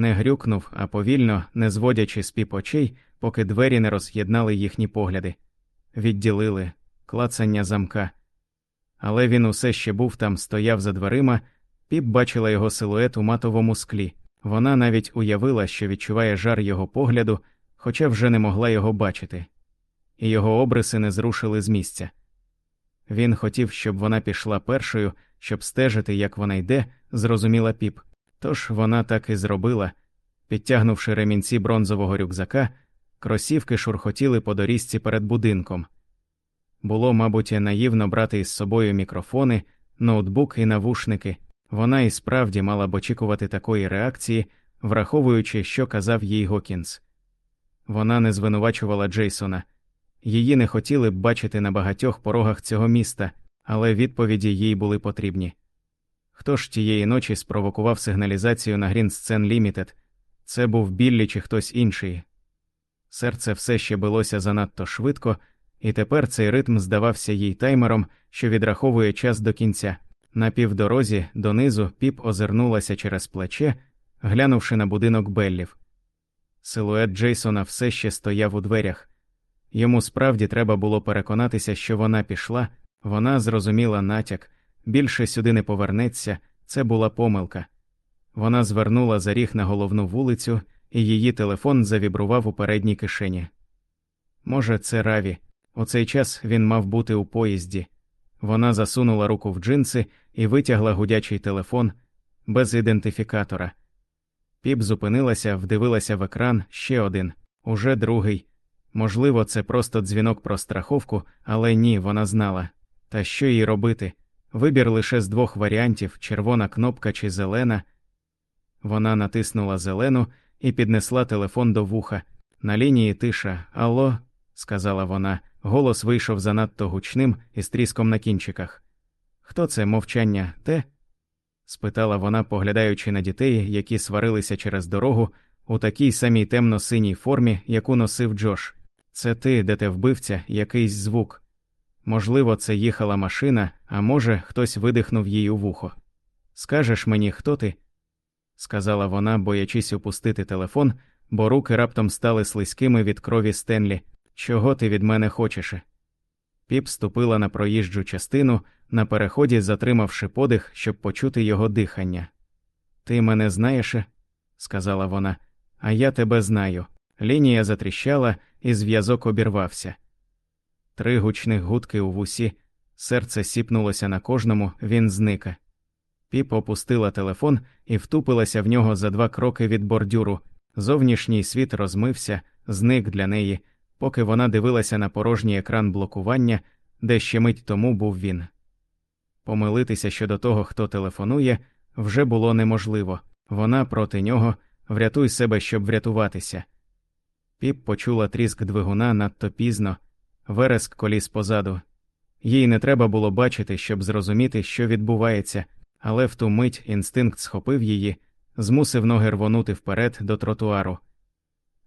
Не грюкнув, а повільно, не зводячи з піп очей, поки двері не роз'єднали їхні погляди, відділили клацання замка. Але він усе ще був там, стояв за дверима, піп бачила його силует у матовому склі. Вона навіть уявила, що відчуває жар його погляду, хоча вже не могла його бачити, і його обриси не зрушили з місця. Він хотів, щоб вона пішла першою, щоб стежити, як вона йде, зрозуміла піп. Тож вона так і зробила, підтягнувши ремінці бронзового рюкзака, кросівки шурхотіли по доріжці перед будинком. Було, мабуть, наївно брати із собою мікрофони, ноутбук і навушники. Вона і справді мала б очікувати такої реакції, враховуючи, що казав їй Гокінс. Вона не звинувачувала Джейсона, її не хотіли б бачити на багатьох порогах цього міста, але відповіді їй були потрібні. Хто ж тієї ночі спровокував сигналізацію на Green Scene Limited? Це був Біллі чи хтось інший. Серце все ще билося занадто швидко, і тепер цей ритм здавався їй таймером, що відраховує час до кінця. На півдорозі донизу піп озирнулася через плече, глянувши на будинок Беллів. Силует Джейсона все ще стояв у дверях. Йому справді треба було переконатися, що вона пішла, вона зрозуміла натяк, більше сюди не повернеться, це була помилка. Вона звернула за ріг на головну вулицю, і її телефон завібрував у передній кишені. Може, це Раві. У цей час він мав бути у поїзді. Вона засунула руку в джинси і витягла гудячий телефон без ідентифікатора. Піп зупинилася, вдивилася в екран ще один, уже другий. Можливо, це просто дзвінок про страховку, але ні, вона знала. Та що їй робити? Вибір лише з двох варіантів червона кнопка чи зелена. Вона натиснула зелену і піднесла телефон до вуха. На лінії тиша. Алло, сказала вона. Голос вийшов занадто гучним і з тріском на кінчиках. Хто це мовчання, те? спитала вона, поглядаючи на дітей, які сварилися через дорогу у такій самій темно-синій формі, яку носив Джош. Це ти, де те вбивця, якийсь звук. Можливо, це їхала машина, а може, хтось видихнув їй у вухо. Скажеш мені, хто ти? сказала вона, боячись опустити телефон, бо руки раптом стали слизькими від крові Стенлі. Чого ти від мене хочеш? Піп ступила на проїжджу частину, на переході затримавши подих, щоб почути його дихання. Ти мене знаєш? сказала вона, а я тебе знаю. Лінія затріщала, і зв'язок обірвався. Три гучних гудки у вусі, серце сіпнулося на кожному, він зника. Піп опустила телефон і втупилася в нього за два кроки від бордюру. Зовнішній світ розмився, зник для неї, поки вона дивилася на порожній екран блокування, де ще мить тому був він. Помилитися щодо того, хто телефонує, вже було неможливо вона проти нього, врятуй себе, щоб врятуватися. Піп почула тріск двигуна надто пізно, вереск коліс позаду. Їй не треба було бачити, щоб зрозуміти, що відбувається, але в ту мить інстинкт схопив її, змусив ноги рвонути вперед до тротуару.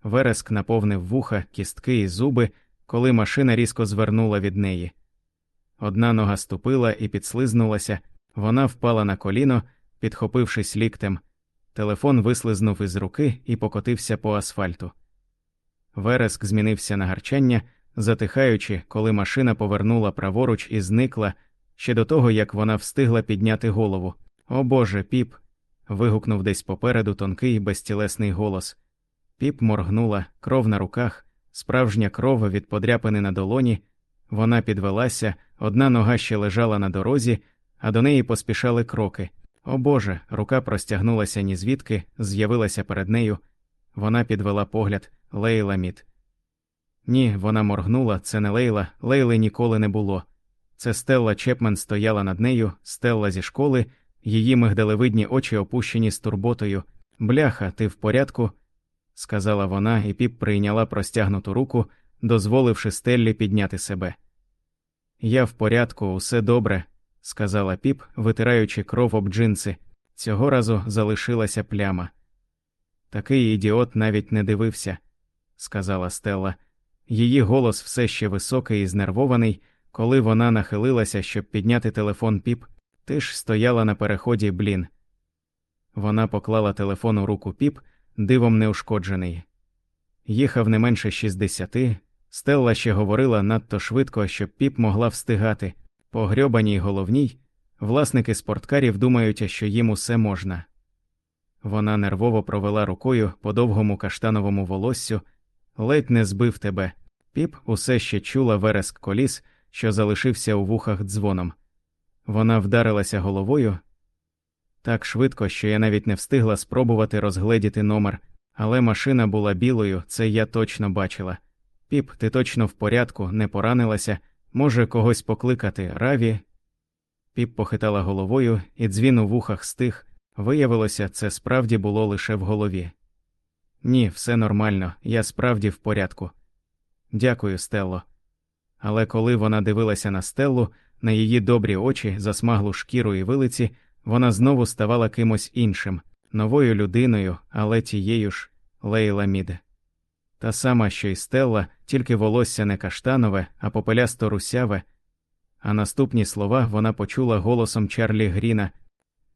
Вереск наповнив вуха, кістки і зуби, коли машина різко звернула від неї. Одна нога ступила і підслизнулася, вона впала на коліно, підхопившись ліктем. Телефон вислизнув із руки і покотився по асфальту. Вереск змінився на гарчання, затихаючи, коли машина повернула праворуч і зникла ще до того, як вона встигла підняти голову. О Боже, піп. вигукнув десь попереду тонкий безтілесний голос. Піп моргнула, кров на руках, справжня кров від подряпини на долоні. Вона підвелася, одна нога ще лежала на дорозі, а до неї поспішали кроки. О Боже, рука простягнулася ні звідки, з'явилася перед нею. Вона підвела погляд Лейла Мід. Ні, вона моргнула, це не Лейла, Лейли ніколи не було. Це Стелла Чепмен стояла над нею, Стелла зі школи, її мигдалевидні очі опущені з турботою. Бляха, ти в порядку? сказала вона, і піп прийняла простягнуту руку, дозволивши Стеллі підняти себе. Я в порядку, усе добре, сказала піп, витираючи кров об джинси. Цього разу залишилася пляма. Такий ідіот навіть не дивився, сказала Стелла. Її голос все ще високий і знервований, коли вона нахилилася, щоб підняти телефон піп, ти ж стояла на переході, блін. Вона поклала телефон у руку піп, дивом неушкоджений. Їхав не менше 60, Стелла ще говорила надто швидко, щоб піп могла встигати. По грьобаній головній власники спорткарів думають, що їм усе можна. Вона нервово провела рукою по довгому каштановому волоссю, ледь не збив тебе. Піп усе ще чула вереск коліс, що залишився у вухах дзвоном. Вона вдарилася головою так швидко, що я навіть не встигла спробувати розгледіти номер, але машина була білою, це я точно бачила. Піп, ти точно в порядку, не поранилася, може когось покликати раві. Піп похитала головою, і дзвін у вухах стих. Виявилося, це справді було лише в голові. Ні, все нормально, я справді в порядку. Дякую, Стелло. Але коли вона дивилася на Стеллу, на її добрі очі, засмаглу шкіру і вилиці, вона знову ставала кимось іншим, новою людиною, але тією ж Лейла Мід. Та сама, що й Стелла, тільки волосся не каштанове, а попелясто русяве. А наступні слова вона почула голосом Чарлі Гріна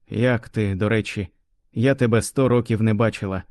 Як ти, до речі, я тебе сто років не бачила.